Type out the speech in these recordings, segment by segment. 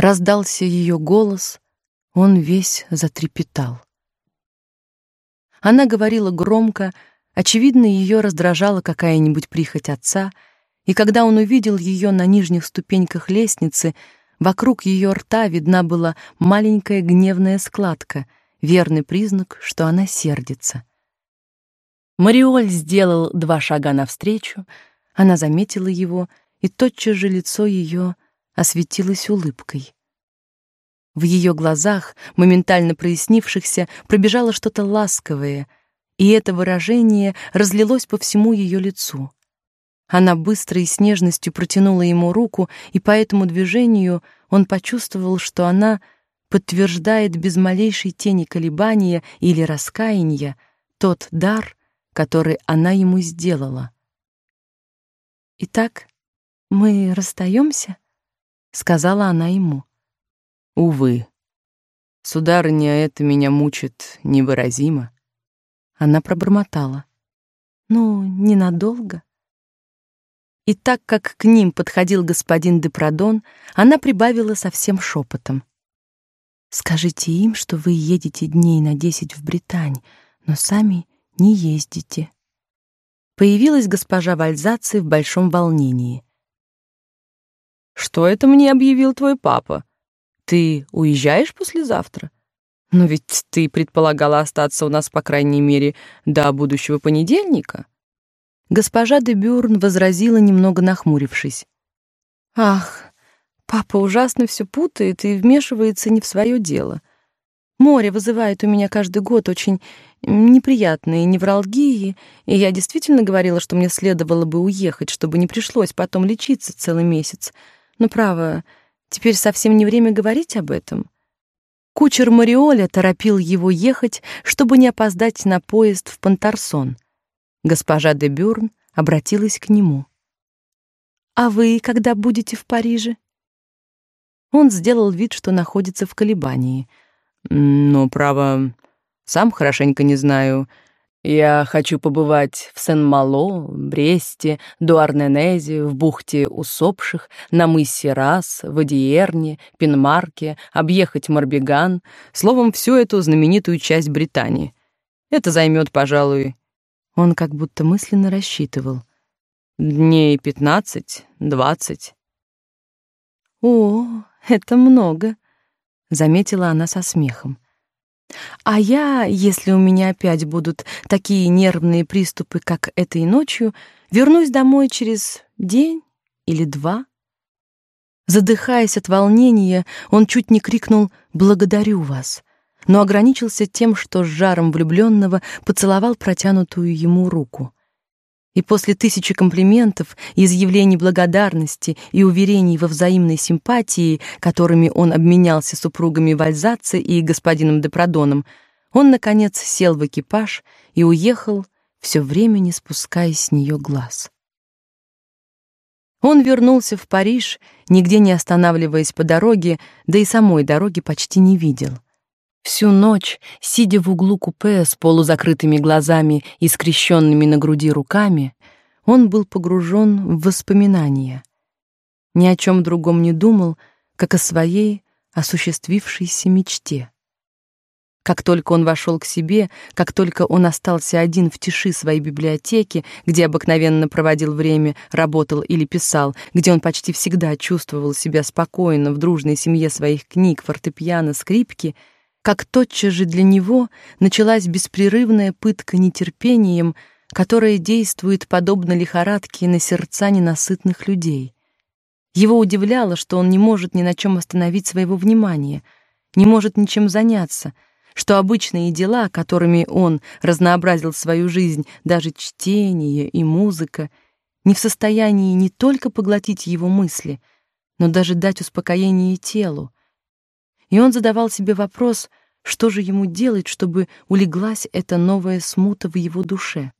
Раздался ее голос, он весь затрепетал. Она говорила громко, очевидно, ее раздражала какая-нибудь прихоть отца, и когда он увидел ее на нижних ступеньках лестницы, вокруг ее рта видна была маленькая гневная складка, верный признак, что она сердится. Мариоль сделал два шага навстречу, она заметила его, и тотчас же лицо ее осветилось улыбкой. В ее глазах, моментально прояснившихся, пробежало что-то ласковое, и это выражение разлилось по всему ее лицу. Она быстро и с нежностью протянула ему руку, и по этому движению он почувствовал, что она подтверждает без малейшей тени колебания или раскаяния тот дар, который она ему сделала. Итак, мы расстаемся, сказала она ему. Увы. Сударыня, это меня мучит невыразимо. Она пробормотала: "Ну, ненадолго". И так как к ним подходил господин де Продон, она прибавила совсем шепотом: "Скажите им, что вы едете дней на десять в Британь, но сами не ездите". Появилась госпожа Вальзаци в большом волнении. Что это мне объявил твой папа? Ты уезжаешь послезавтра? Но ведь ты предполагала остаться у нас по крайней мере до будущего понедельника. Госпожа де Бюрн возразила немного нахмурившись. Ах, папа ужасно все путает и вмешивается не в свое дело. Море вызывает у меня каждый год очень неприятные невралгии, и я действительно говорила, что мне следовало бы уехать, чтобы не пришлось потом лечиться целый месяц. Но право, теперь совсем не время говорить об этом. Кучер Мариоля торопил его ехать, чтобы не опоздать на поезд в Понтарсон. Госпожа де Бюрн обратилась к нему. А вы когда будете в Париже? Он сделал вид, что находится в колебании — но, право, сам хорошенько не знаю. Я хочу побывать в Сен-Мало, Бресте, Дуарненезе, в бухте усопших, на мысе Рас, в Адиерне, Пинмарке, объехать Марбиган, словом, всю эту знаменитую часть Британии. Это займет, пожалуй, он как будто мысленно рассчитывал. Дней пятнадцать, двадцать. О, это много, заметила она со смехом. А я, если у меня опять будут такие нервные приступы, как этой ночью, вернусь домой через день или два. Задыхаясь от волнения, он чуть не крикнул: "Благодарю вас!" но ограничился тем, что с жаром влюбленного поцеловал протянутую ему руку и после тысячи комплиментов, изъявлений благодарности и уверений во взаимной симпатии, которыми он обменялся супругами Вальзаци и господином де Продоном, он наконец сел в экипаж и уехал, все время не спуская с нее глаз. Он вернулся в Париж, нигде не останавливаясь по дороге, да и самой дороги почти не видел. Всю ночь, сидя в углу купе с полузакрытыми глазами и скрещенными на груди руками, он был погружен в воспоминания. Ни о чем другом не думал, как о своей осуществившейся мечте. Как только он вошел к себе, как только он остался один в тиши своей библиотеки, где обыкновенно проводил время, работал или писал, где он почти всегда чувствовал себя спокойно в дружной семье своих книг, фортепиано, скрипки — как тотчас же для него началась беспрерывная пытка нетерпением, которая действует подобно лихорадке на сердца ненасытных людей. Его удивляло, что он не может ни на чем остановить своего внимания, не может ничем заняться, что обычные дела, которыми он разнообразил свою жизнь, даже чтение и музыка, не в состоянии не только поглотить его мысли, но даже дать успокоение телу, и он задавал себе вопрос, что же ему делать, чтобы улеглась эта новая смута в его душе.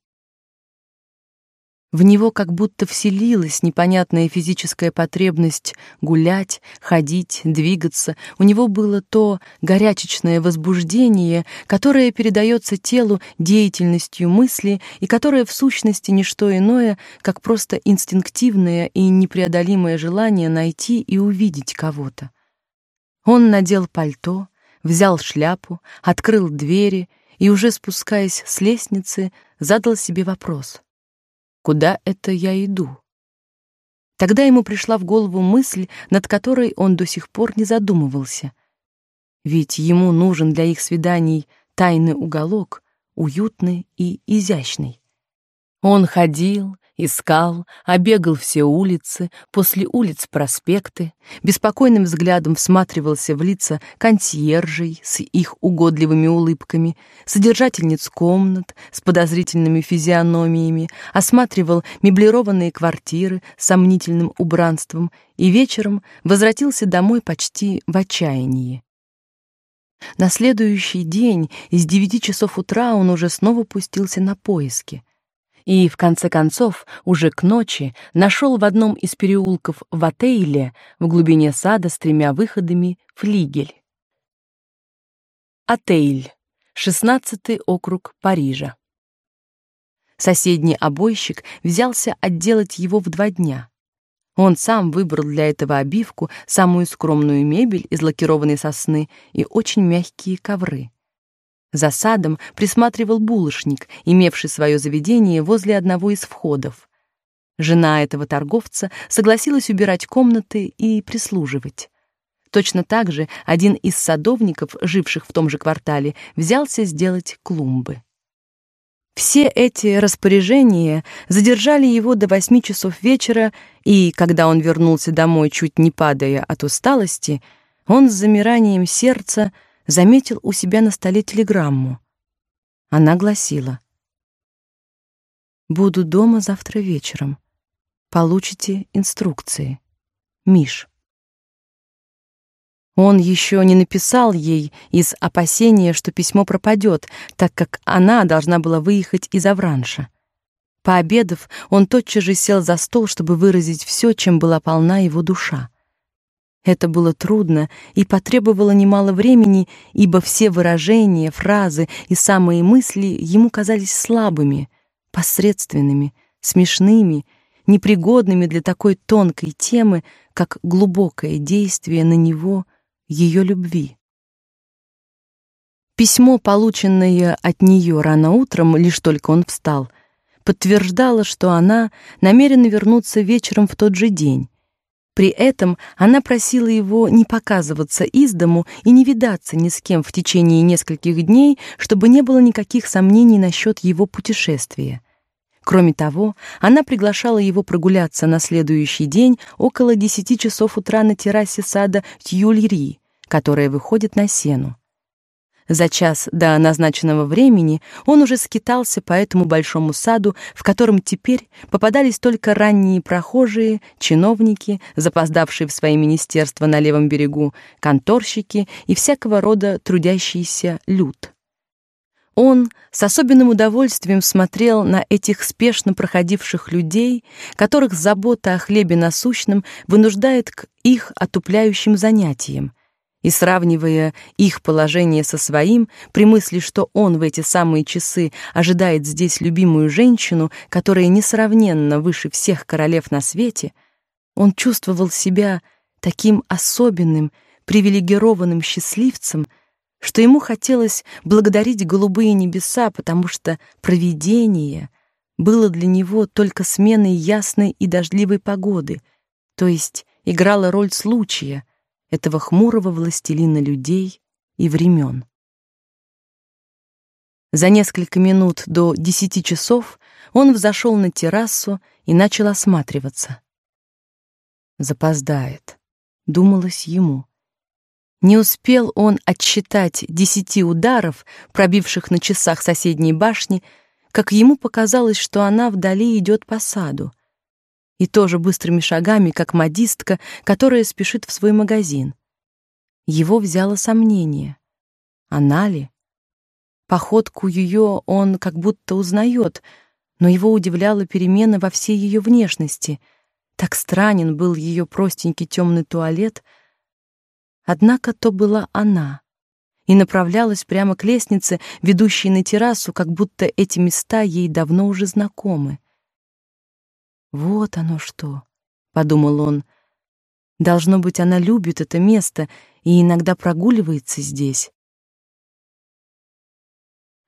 В него как будто вселилась непонятная физическая потребность гулять, ходить, двигаться. У него было то горячечное возбуждение, которое передается телу деятельностью мысли и которое в сущности не что иное, как просто инстинктивное и непреодолимое желание найти и увидеть кого-то. Он надел пальто, взял шляпу, открыл двери и, уже спускаясь с лестницы, задал себе вопрос. Куда это я иду? Тогда ему пришла в голову мысль, над которой он до сих пор не задумывался. Ведь ему нужен для их свиданий тайный уголок, уютный и изящный. Он ходил, Искал, обегал все улицы, после улиц проспекты, беспокойным взглядом всматривался в лица консьержей с их угодливыми улыбками, содержательниц комнат с подозрительными физиономиями, осматривал меблированные квартиры с сомнительным убранством и вечером возвратился домой почти в отчаянии. На следующий день из девяти часов утра он уже снова пустился на поиски — и, в конце концов, уже к ночи нашел в одном из переулков в отеле в глубине сада с тремя выходами флигель. Отель, 16 округ Парижа. Соседний обойщик взялся отделать его в два дня. Он сам выбрал для этого обивку, самую скромную мебель из лакированной сосны и очень мягкие ковры. За садом присматривал булочник, имевший свое заведение возле одного из входов. Жена этого торговца согласилась убирать комнаты и прислуживать. Точно так же один из садовников, живших в том же квартале, взялся сделать клумбы. Все эти распоряжения задержали его до восьми часов вечера, и когда он вернулся домой, чуть не падая от усталости, он с замиранием сердца заметил у себя на столе телеграмму. Она гласила: Буду дома завтра вечером. Получите инструкции. Миш. Он еще не написал ей из опасения, что письмо пропадет, так как она должна была выехать из Авранша. Пообедав, он тотчас же сел за стол, чтобы выразить все, чем была полна его душа. Это было трудно и потребовало немало времени, ибо все выражения, фразы и самые мысли ему казались слабыми, посредственными, смешными, непригодными для такой тонкой темы, как глубокое действие на него ее любви. Письмо, полученное от нее рано утром, лишь только он встал, подтверждало, что она намерена вернуться вечером в тот же день при этом она просила его не показываться из дому и не видаться ни с кем в течение нескольких дней, чтобы не было никаких сомнений насчет его путешествия. Кроме того, она приглашала его прогуляться на следующий день около десяти часов утра на террасе сада Тюльри, которая выходит на сену. За час до назначенного времени он уже скитался по этому большому саду, в котором теперь попадались только ранние прохожие, чиновники, запоздавшие в свои министерства на левом берегу, конторщики и всякого рода трудящийся люд. Он с особенным удовольствием смотрел на этих спешно проходивших людей, которых забота о хлебе насущном вынуждает к их отупляющим занятиям, и сравнивая их положение со своим, при мысли, что он в эти самые часы ожидает здесь любимую женщину, которая несравненно выше всех королев на свете, он чувствовал себя таким особенным, привилегированным счастливцем, что ему хотелось благодарить голубые небеса, потому что провидение было для него только сменой ясной и дождливой погоды, то есть играло роль случая — этого хмурого властелина людей и времен. За несколько минут до десяти часов он взошел на террасу и начал осматриваться. Запоздает, думалось ему. Не успел он отсчитать десяти ударов, пробивших на часах соседней башни, как ему показалось, что она вдали идет по саду и тоже быстрыми шагами, как модистка, которая спешит в свой магазин. Его взяло сомнение. Она ли? Походку ее он как будто узнает, но его удивляла перемена во всей ее внешности. Так странен был ее простенький темный туалет. Однако то была она и направлялась прямо к лестнице, ведущей на террасу, как будто эти места ей давно уже знакомы. Вот оно что, подумал он. Должно быть, она любит это место и иногда прогуливается здесь.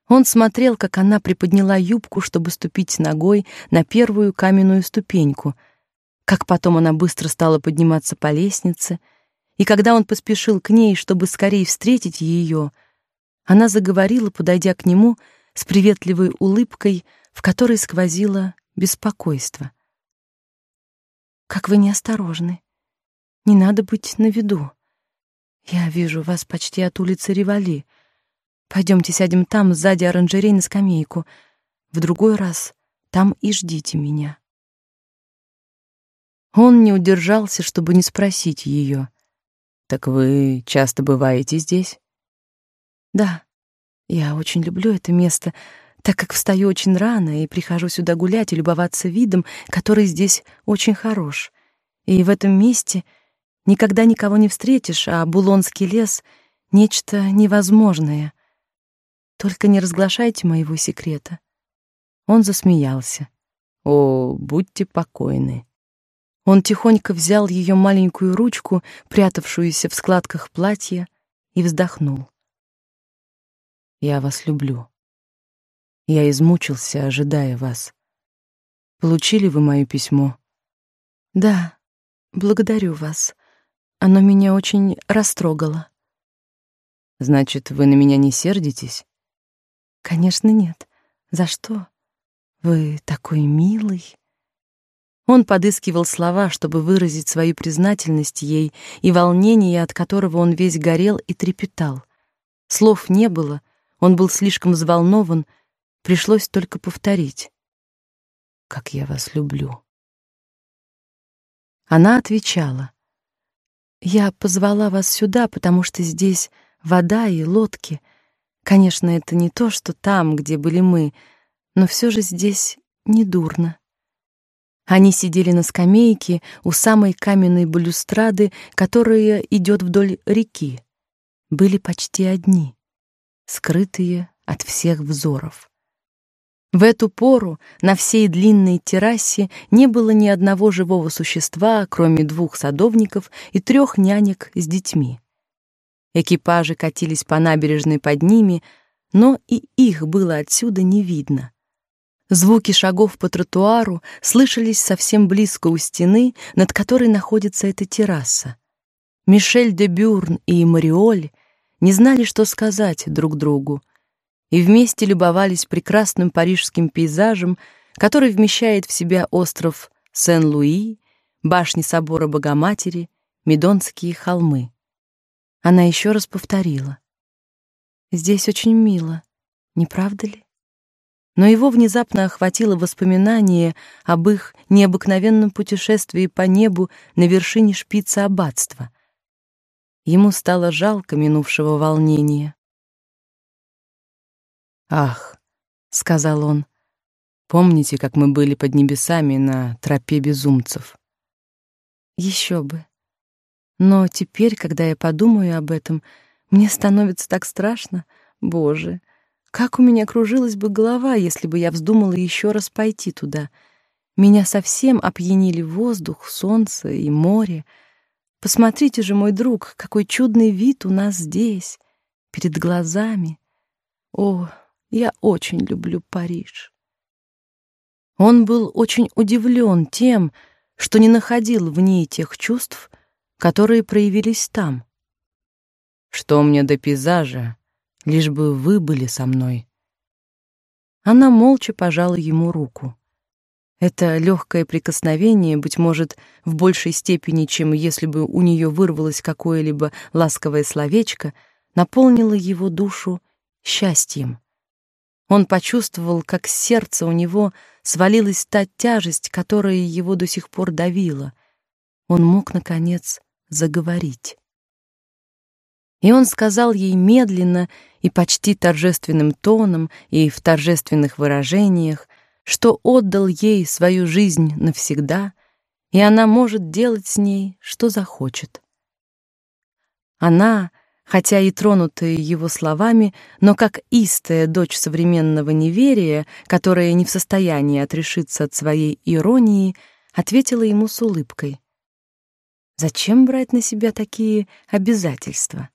Он смотрел, как она приподняла юбку, чтобы ступить ногой на первую каменную ступеньку, как потом она быстро стала подниматься по лестнице, и когда он поспешил к ней, чтобы скорее встретить ее, она заговорила, подойдя к нему с приветливой улыбкой, в которой сквозило беспокойство. Как вы неосторожны. Не надо быть на виду. Я вижу вас почти от улицы Ривали. Пойдемте сядем там, сзади оранжерей на скамейку. В другой раз там и ждите меня. Он не удержался, чтобы не спросить ее. Так вы часто бываете здесь? Да. Я очень люблю это место, так как встаю очень рано и прихожу сюда гулять и любоваться видом, который здесь очень хорош. И в этом месте никогда никого не встретишь, а Булонский лес — нечто невозможное — только не разглашайте моего секрета. Он засмеялся. О, будьте покойны. Он тихонько взял ее маленькую ручку, прятавшуюся в складках платья, и вздохнул. Я вас люблю. Я измучился, ожидая вас. Получили вы моё письмо? Да. Благодарю вас. Оно меня очень растрогало. Значит, вы на меня не сердитесь? Конечно, нет. За что? Вы такой милый. Он подыскивал слова, чтобы выразить свою признательность ей и волнение, от которого он весь горел и трепетал. Слов не было, он был слишком взволнован, пришлось только повторить. Как я вас люблю. Она отвечала: Я позвала вас сюда, потому что здесь вода и лодки. Конечно, это не то, что там, где были мы, но все же здесь не дурно. Они сидели на скамейке у самой каменной балюстрады, которая идет вдоль реки. Были почти одни, скрытые от всех взоров. В эту пору на всей длинной террасе не было ни одного живого существа, кроме двух садовников и трех нянек с детьми. Экипажи катились по набережной под ними, но и их было отсюда не видно. Звуки шагов по тротуару слышались совсем близко у стены, над которой находится эта терраса. Мишель де Бюрн и Мариоль не знали, что сказать друг другу, и вместе любовались прекрасным парижским пейзажем, который вмещает в себя остров Сен-Луи, башни собора Богоматери, Медонские холмы. Она еще раз повторила: "Здесь очень мило, не правда ли?" Но его внезапно охватило воспоминание об их необыкновенном путешествии по небу на вершине шпица аббатства. Ему стало жалко минувшего волнения. "Ах", сказал он. "Помните, как мы были под небесами на тропе безумцев?" Еще бы. Но теперь, когда я подумаю об этом, мне становится так страшно. Боже, как у меня кружилась бы голова, если бы я вздумала еще раз пойти туда. Меня совсем опьянили воздух, солнце и море. Посмотрите же, мой друг, какой чудный вид у нас здесь, перед глазами. О, я очень люблю Париж. Он был очень удивлен тем, что не находил в ней тех чувств, которые проявились там. Что мне до пейзажа, лишь бы вы были со мной. Она молча пожала ему руку. Это легкое прикосновение, быть может, в большей степени, чем если бы у нее вырвалось какое-либо ласковое словечко, наполнило его душу счастьем. Он почувствовал, как с сердца у него свалилась та тяжесть, которая его до сих пор давила. Он мог наконец заговорить. И он сказал ей медленно и почти торжественным тоном и в торжественных выражениях, что отдал ей свою жизнь навсегда, и она может делать с ней что захочет. Она, хотя и тронутая его словами, но как истая дочь современного неверия, которая не в состоянии отрешиться от своей иронии, ответила ему с улыбкой: Зачем брать на себя такие обязательства?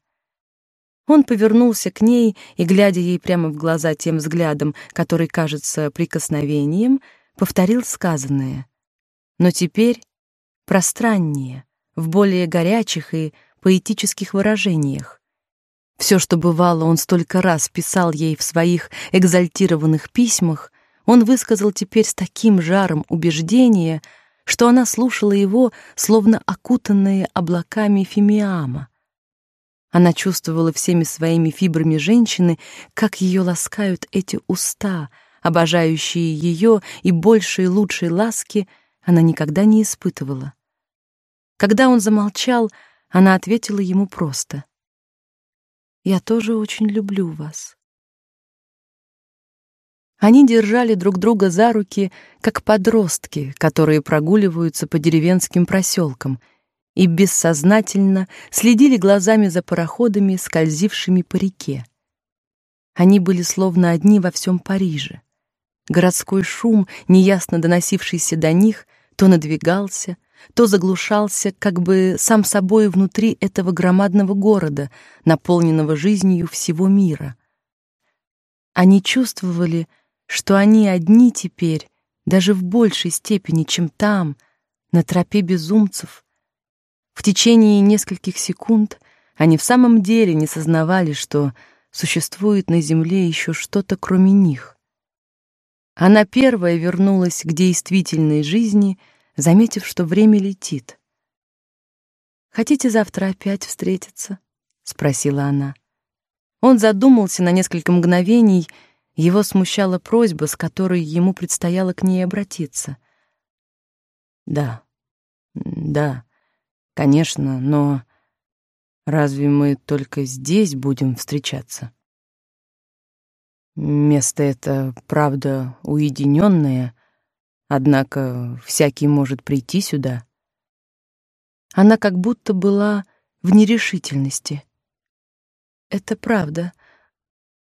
Он повернулся к ней и, глядя ей прямо в глаза тем взглядом, который кажется прикосновением, повторил сказанное. Но теперь пространнее, в более горячих и поэтических выражениях. Все, что бывало, он столько раз писал ей в своих экзальтированных письмах, он высказал теперь с таким жаром убеждения, что она слушала его, словно окутанная облаками фимиама. Она чувствовала всеми своими фибрами женщины, как ее ласкают эти уста, обожающие ее, и большей и лучшей ласки она никогда не испытывала. Когда он замолчал, она ответила ему просто: "Я тоже очень люблю вас". Они держали друг друга за руки, как подростки, которые прогуливаются по деревенским проселкам, и бессознательно следили глазами за пароходами, скользившими по реке. Они были словно одни во всем Париже. Городской шум, неясно доносившийся до них, то надвигался, то заглушался как бы сам собой внутри этого громадного города, наполненного жизнью всего мира. Они чувствовали, что они одни теперь, даже в большей степени, чем там, на тропе безумцев. В течение нескольких секунд они в самом деле не сознавали, что существует на земле еще что-то кроме них. Она первая вернулась к действительной жизни, заметив, что время летит. Хотите завтра опять встретиться? спросила она. Он задумался на несколько мгновений его смущала просьба, с которой ему предстояло к ней обратиться. Да. Да. Конечно, но разве мы только здесь будем встречаться? Место это, правда, уединенное, однако всякий может прийти сюда. Она как будто была в нерешительности. Это правда.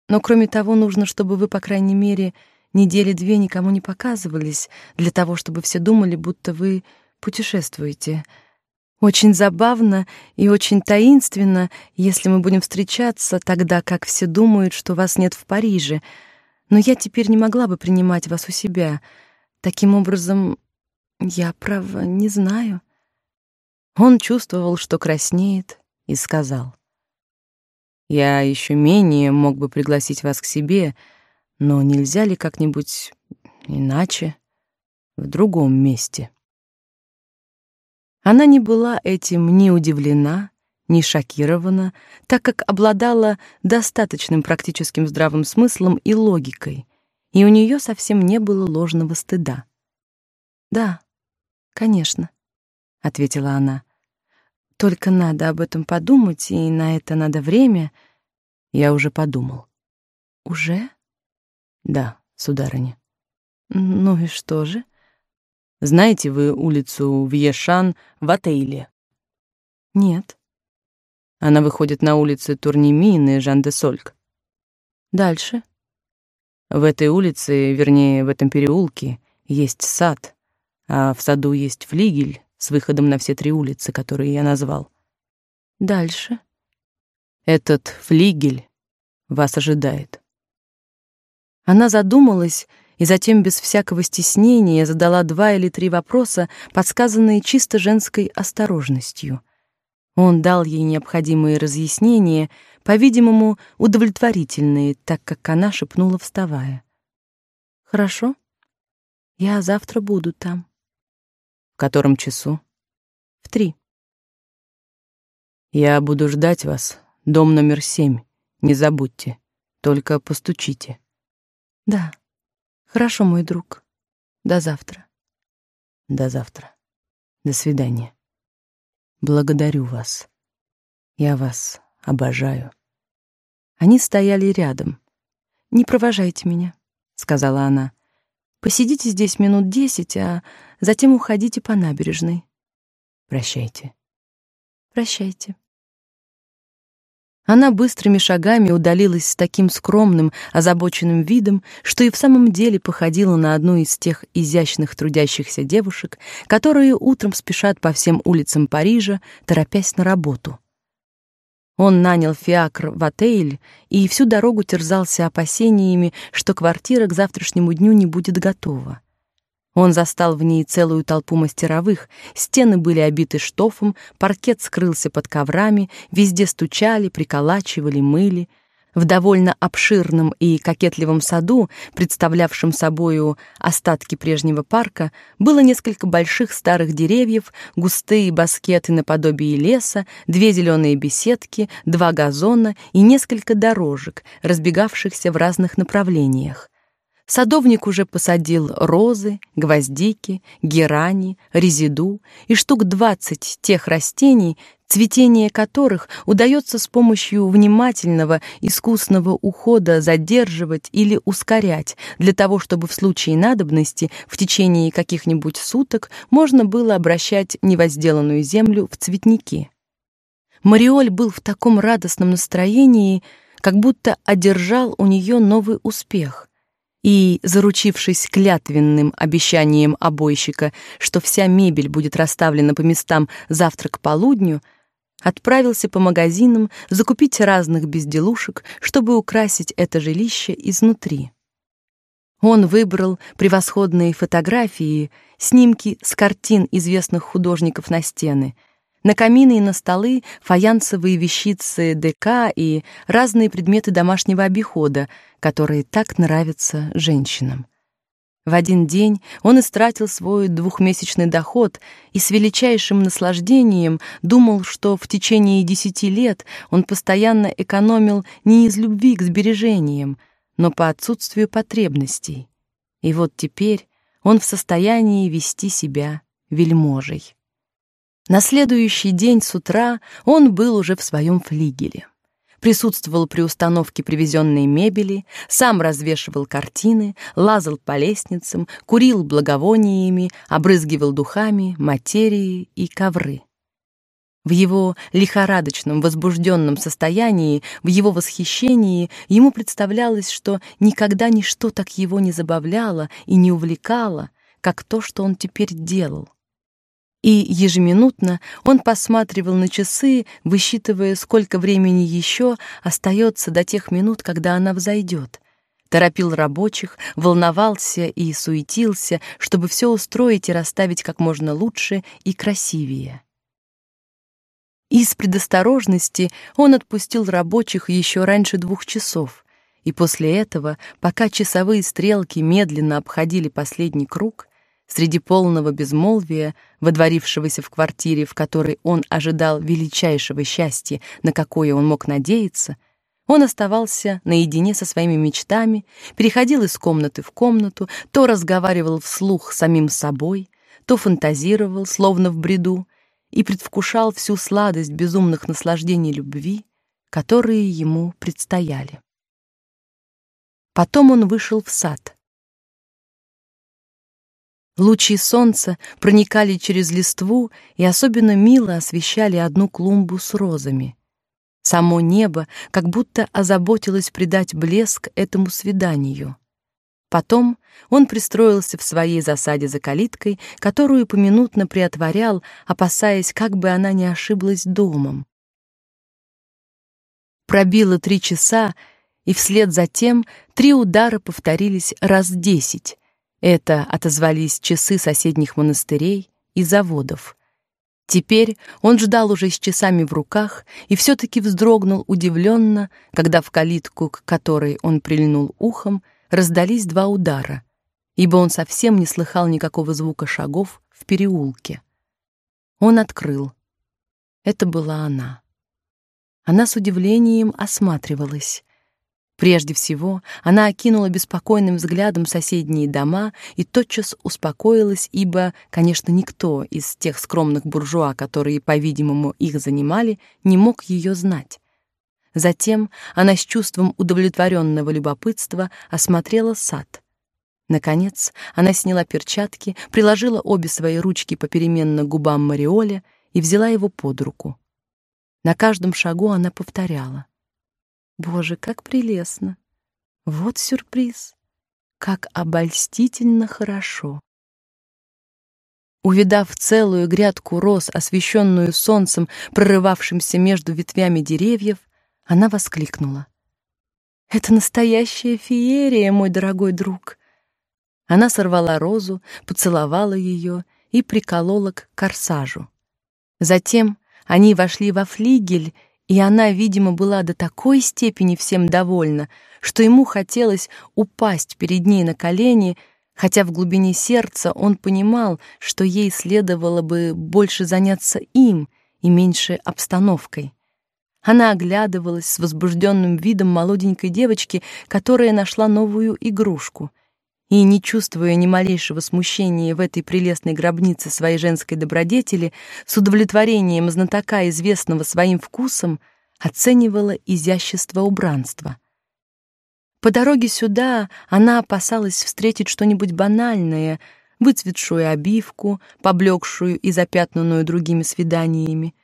Но кроме того, нужно, чтобы вы, по крайней мере, недели две никому не показывались, для того, чтобы все думали, будто вы путешествуете. Очень забавно и очень таинственно, если мы будем встречаться тогда, как все думают, что вас нет в Париже. Но я теперь не могла бы принимать вас у себя. Таким образом, я, право, не знаю. Он чувствовал, что краснеет, и сказал: я еще менее мог бы пригласить вас к себе, но нельзя ли как-нибудь иначе, в другом месте? Она не была этим ни удивлена, ни шокирована, так как обладала достаточным практическим здравым смыслом и логикой, и у нее совсем не было ложного стыда. "Да, конечно", ответила она. Только надо об этом подумать, и на это надо время. Я уже подумал. Уже? Да, сударыня. Ну и что же? Знаете вы улицу Вьешан в отеле? Нет. Она выходит на улицы Турнемин и Жан-де-Сольк. Дальше. В этой улице, вернее, в этом переулке, есть сад, а в саду есть флигель, с выходом на все три улицы, которые я назвал. Дальше. Этот флигель вас ожидает. Она задумалась и затем без всякого стеснения задала два или три вопроса, подсказанные чисто женской осторожностью. Он дал ей необходимые разъяснения, по-видимому, удовлетворительные, так как она шепнула, вставая: "Хорошо. Я завтра буду там". В котором часу? В три. Я буду ждать вас. Дом номер семь. Не забудьте. Только постучите. Да. Хорошо, мой друг. До завтра. До завтра. До свидания. Благодарю вас. Я вас обожаю. Они стояли рядом. Не провожайте меня, сказала она. Посидите здесь минут десять, а затем уходите по набережной. Прощайте. Прощайте. Она быстрыми шагами удалилась с таким скромным, озабоченным видом, что и в самом деле походила на одну из тех изящных трудящихся девушек, которые утром спешат по всем улицам Парижа, торопясь на работу. Он нанял фиакр в отель и всю дорогу терзался опасениями, что квартира к завтрашнему дню не будет готова. Он застал в ней целую толпу мастеровых, стены были обиты штофом, паркет скрылся под коврами, везде стучали, приколачивали, мыли. В довольно обширном и кокетливом саду, представлявшем собою остатки прежнего парка, было несколько больших старых деревьев, густые баскеты наподобие леса, две зеленые беседки, два газона и несколько дорожек, разбегавшихся в разных направлениях. Садовник уже посадил розы, гвоздики, герани, резиду и штук двадцать тех растений, цветение которых удается с помощью внимательного, искусного ухода задерживать или ускорять, для того, чтобы в случае надобности в течение каких-нибудь суток можно было обращать невозделанную землю в цветники. Мариоль был в таком радостном настроении, как будто одержал у нее новый успех — и, заручившись клятвенным обещанием обойщика, что вся мебель будет расставлена по местам завтра к полудню, отправился по магазинам закупить разных безделушек, чтобы украсить это жилище изнутри. Он выбрал превосходные фотографии, снимки с картин известных художников на стены — на камины и на столы фаянсовые вещицы ДК и разные предметы домашнего обихода, которые так нравятся женщинам. В один день он истратил свой двухмесячный доход и с величайшим наслаждением думал, что в течение десяти лет он постоянно экономил не из любви к сбережениям, но по отсутствию потребностей. И вот теперь он в состоянии вести себя вельможей. На следующий день с утра он был уже в своем флигеле. Присутствовал при установке привезенной мебели, сам развешивал картины, лазал по лестницам, курил благовониями, обрызгивал духами, материи и ковры. В его лихорадочном, возбужденном состоянии, в его восхищении ему представлялось, что никогда ничто так его не забавляло и не увлекало, как то, что он теперь делал и ежеминутно он посматривал на часы, высчитывая, сколько времени еще остается до тех минут, когда она взойдет. Торопил рабочих, волновался и суетился, чтобы все устроить и расставить как можно лучше и красивее. Из предосторожности он отпустил рабочих еще раньше двух часов, и после этого, пока часовые стрелки медленно обходили последний круг, Среди полного безмолвия, водворившегося в квартире, в которой он ожидал величайшего счастья, на какое он мог надеяться, он оставался наедине со своими мечтами, переходил из комнаты в комнату, то разговаривал вслух с самим собой, то фантазировал, словно в бреду, и предвкушал всю сладость безумных наслаждений любви, которые ему предстояли. Потом он вышел в сад. Лучи солнца проникали через листву и особенно мило освещали одну клумбу с розами. Само небо как будто озаботилось придать блеск этому свиданию. Потом он пристроился в своей засаде за калиткой, которую поминутно приотворял, опасаясь, как бы она не ошиблась домом. Пробило три часа, и вслед за тем три удара повторились раз десять, это отозвались часы соседних монастырей и заводов. Теперь он ждал уже с часами в руках и все таки вздрогнул удивленно, когда в калитку, к которой он прильнул ухом, раздались два удара, ибо он совсем не слыхал никакого звука шагов в переулке. Он открыл. Это была она. Она с удивлением осматривалась. Прежде всего, она окинула беспокойным взглядом соседние дома и тотчас успокоилась, ибо, конечно, никто из тех скромных буржуа, которые, по-видимому, их занимали, не мог ее знать. Затем она с чувством удовлетворенного любопытства осмотрела сад. Наконец, она сняла перчатки, приложила обе свои ручки попеременно к губам Мариоля и взяла его под руку. На каждом шагу она повторяла — Боже, как прелестно! Вот сюрприз! Как обольстительно хорошо! Увидав целую грядку роз, освещенную солнцем, прорывавшимся между ветвями деревьев, она воскликнула. «Это настоящая феерия, мой дорогой друг!» Она сорвала розу, поцеловала ее и приколола к корсажу. Затем они вошли во флигель, и она, видимо, была до такой степени всем довольна, что ему хотелось упасть перед ней на колени — хотя в глубине сердца он понимал, что ей следовало бы больше заняться им и меньше обстановкой. Она оглядывалась с возбужденным видом молоденькой девочки, которая нашла новую игрушку. И, не чувствуя ни малейшего смущения в этой прелестной гробнице своей женской добродетели, с удовлетворением знатока, известного своим вкусом, оценивала изящество убранства. По дороге сюда она опасалась встретить что-нибудь банальное, выцветшую обивку, поблекшую и запятнанную другими свиданиями.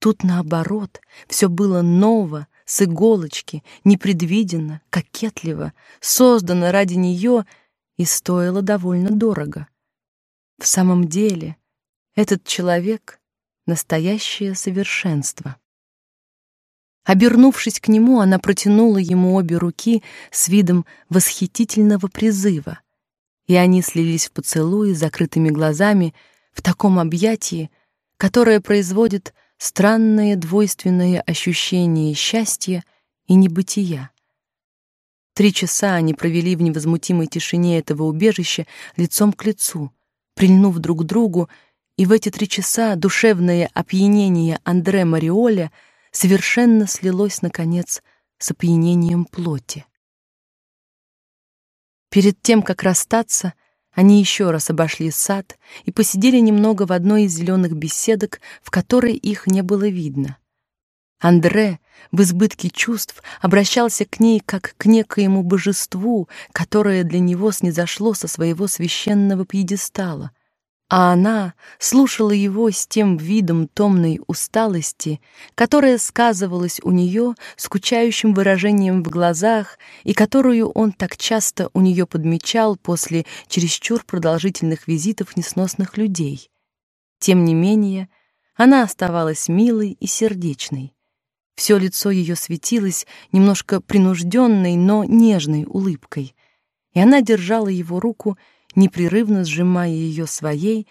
Тут наоборот, все было ново, с иголочки, непредвиденно, кокетливо, создано ради нее и стоило довольно дорого. В самом деле, этот человек настоящее совершенство. Обернувшись к нему, она протянула ему обе руки с видом восхитительного призыва, и они слились в поцелуи с закрытыми глазами в таком объятии, которое производит странное двойственное ощущение счастья и небытия. Три часа они провели в невозмутимой тишине этого убежища лицом к лицу, прильнув друг к другу, и в эти три часа душевное опьянение Андре Мариоля — совершенно слилось, наконец, с опьянением плоти. Перед тем, как расстаться, они еще раз обошли сад и посидели немного в одной из зеленых беседок, в которой их не было видно. Андре в избытке чувств обращался к ней как к некоему божеству, которое для него снизошло со своего священного пьедестала — а она слушала его с тем видом томной усталости, которая сказывалась у нее скучающим выражением в глазах и которую он так часто у нее подмечал после чересчур продолжительных визитов несносных людей. Тем не менее, она оставалась милой и сердечной. Все лицо ее светилось немножко принужденной, но нежной улыбкой, и она держала его руку непрерывно сжимая ее своей,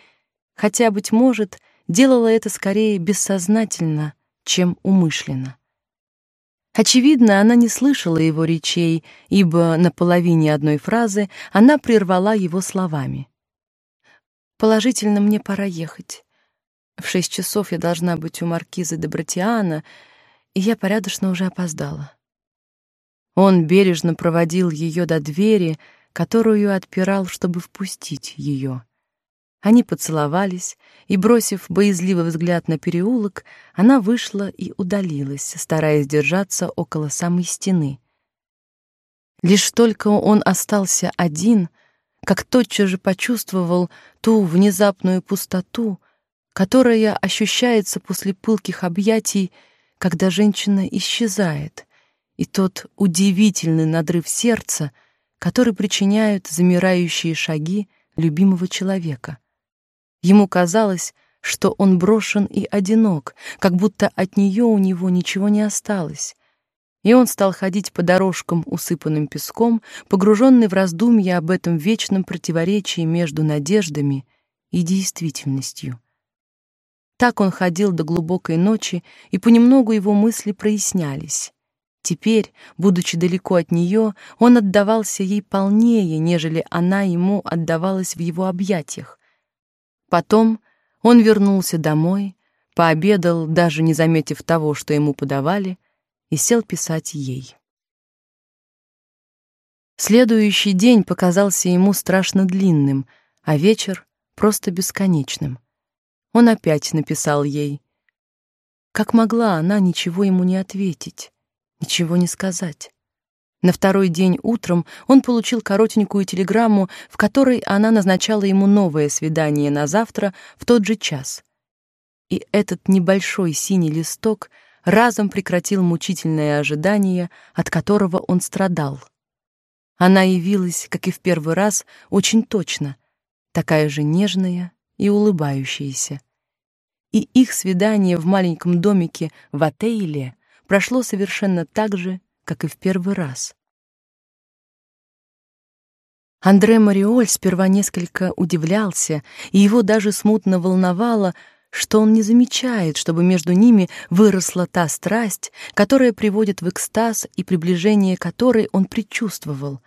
хотя, быть может, делала это скорее бессознательно, чем умышленно. Очевидно, она не слышала его речей, ибо на половине одной фразы она прервала его словами. «Положительно, мне пора ехать. В шесть часов я должна быть у маркизы де Братиана, и я порядочно уже опоздала». Он бережно проводил ее до двери, которую отпирал, чтобы впустить ее. Они поцеловались, и, бросив боязливый взгляд на переулок, она вышла и удалилась, стараясь держаться около самой стены. Лишь только он остался один, как тотчас же почувствовал ту внезапную пустоту, которая ощущается после пылких объятий, когда женщина исчезает, и тот удивительный надрыв сердца — который причиняют замирающие шаги любимого человека. Ему казалось, что он брошен и одинок, как будто от нее у него ничего не осталось. И он стал ходить по дорожкам, усыпанным песком, погруженный в раздумья об этом вечном противоречии между надеждами и действительностью. Так он ходил до глубокой ночи, и понемногу его мысли прояснялись. Теперь, будучи далеко от нее, он отдавался ей полнее, нежели она ему отдавалась в его объятиях. Потом он вернулся домой, пообедал, даже не заметив того, что ему подавали, и сел писать ей. Следующий день показался ему страшно длинным, а вечер — просто бесконечным. Он опять написал ей. Как могла она ничего ему не ответить? ничего не сказать. На второй день утром он получил коротенькую телеграмму, в которой она назначала ему новое свидание на завтра в тот же час. И этот небольшой синий листок разом прекратил мучительное ожидание, от которого он страдал. Она явилась, как и в первый раз, очень точно, такая же нежная и улыбающаяся. И их свидание в маленьком домике в отеле прошло совершенно так же, как и в первый раз. Андре Мариоль сперва несколько удивлялся, и его даже смутно волновало, что он не замечает, чтобы между ними выросла та страсть, которая приводит в экстаз и приближение которой он предчувствовал.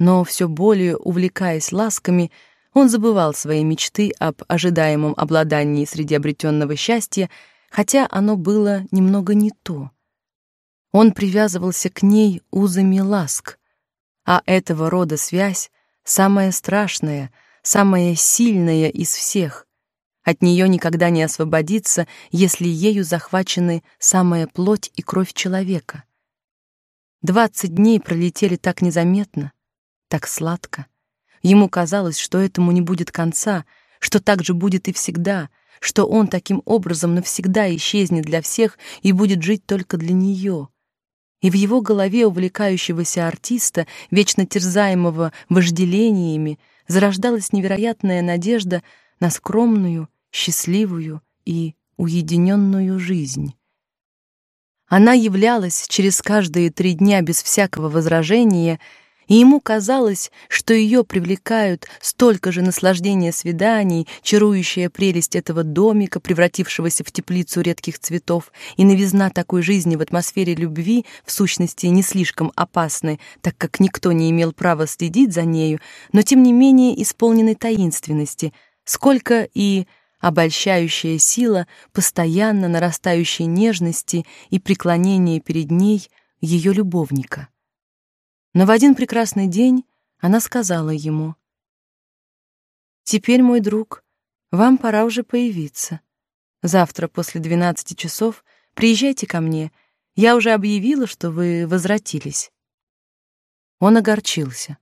Но все более увлекаясь ласками, он забывал свои мечты об ожидаемом обладании среди обретенного счастья, хотя оно было немного не то. Он привязывался к ней узами ласк, а этого рода связь самая страшная, самая сильная из всех. От нее никогда не освободиться, если ею захвачены самая плоть и кровь человека. Двадцать дней пролетели так незаметно, так сладко. Ему казалось, что этому не будет конца, что так же будет и всегда, что он таким образом навсегда исчезнет для всех и будет жить только для нее и в его голове увлекающегося артиста, вечно терзаемого вожделениями, зарождалась невероятная надежда на скромную, счастливую и уединенную жизнь. Она являлась через каждые три дня без всякого возражения и ему казалось, что ее привлекают столько же наслаждения свиданий, чарующая прелесть этого домика, превратившегося в теплицу редких цветов, и новизна такой жизни в атмосфере любви, в сущности, не слишком опасны, так как никто не имел права следить за нею, но тем не менее исполненной таинственности, сколько и обольщающая сила постоянно нарастающей нежности и преклонения перед ней ее любовника. Но в один прекрасный день она сказала ему: "Теперь, мой друг, вам пора уже появиться. Завтра после двенадцати часов приезжайте ко мне. Я уже объявила, что вы возвратились". Он огорчился.